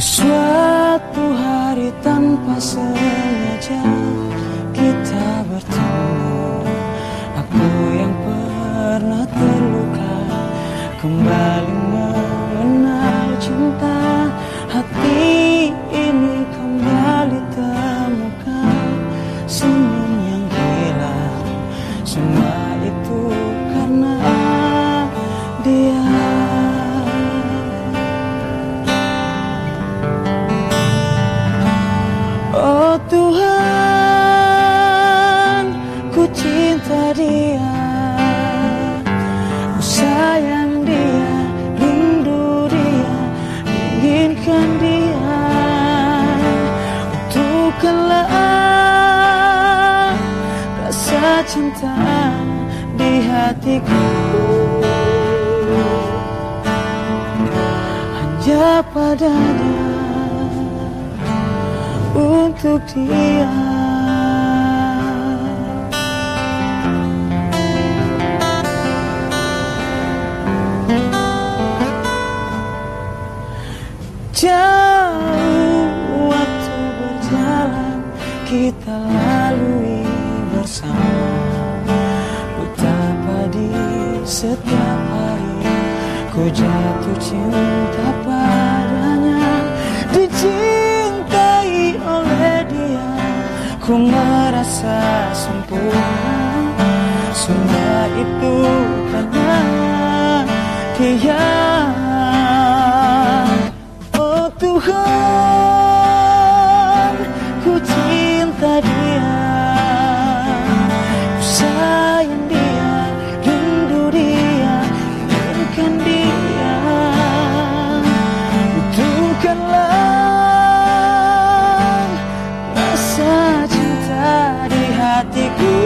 Di suatu hari tanpa sengaja kita bertemu. Aku yang pernah terluka kembali cinta di hatiku. Hanya padanya untuk dia. Jauh waktu berjalan kita lalui bersama. Betapa di setiap hari ku jatuh cinta padanya. Dicintai oleh dia Ku merasa sempurna. Semua itu karena dia Rasa cinta di hatiku.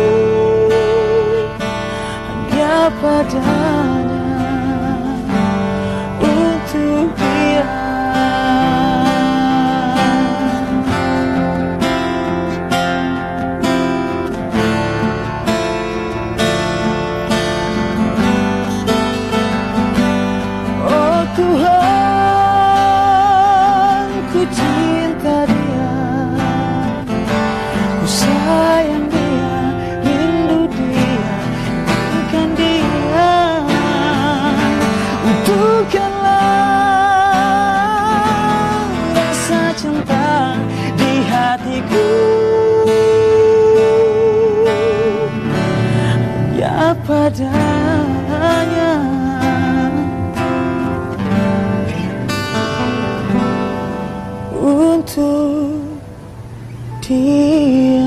Hanya padanya hatiku Ya padanya untuk dia